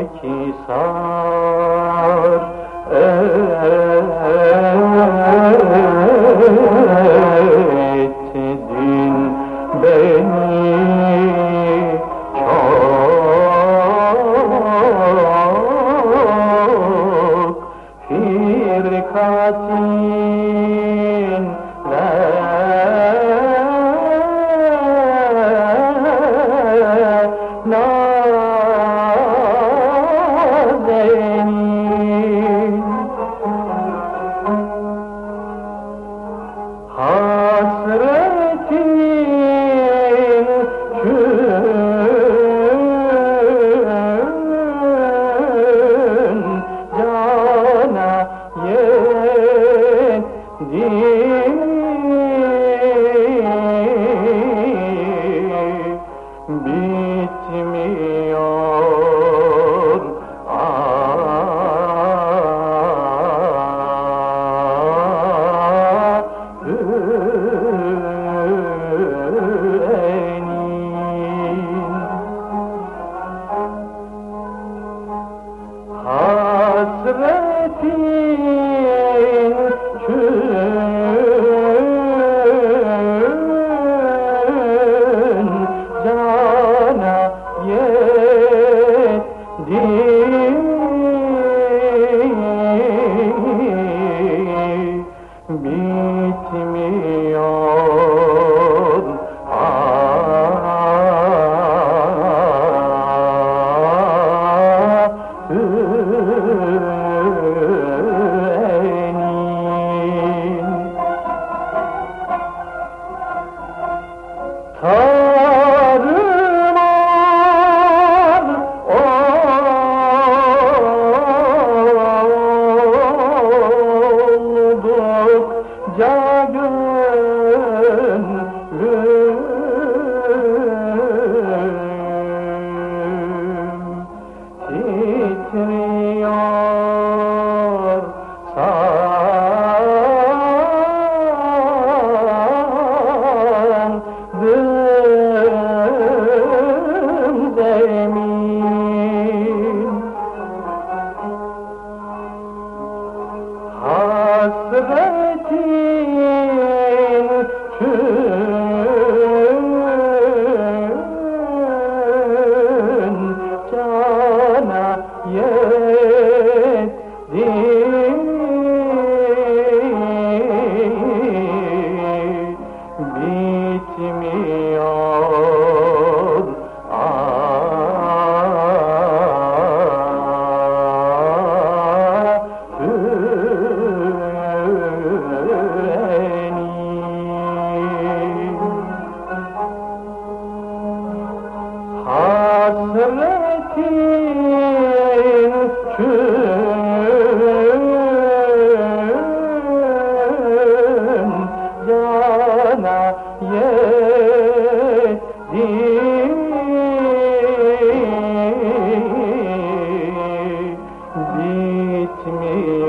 ki sar. Ettin beni çok. Firkatin ve bitmiyor حبتي Hasretin tüm yana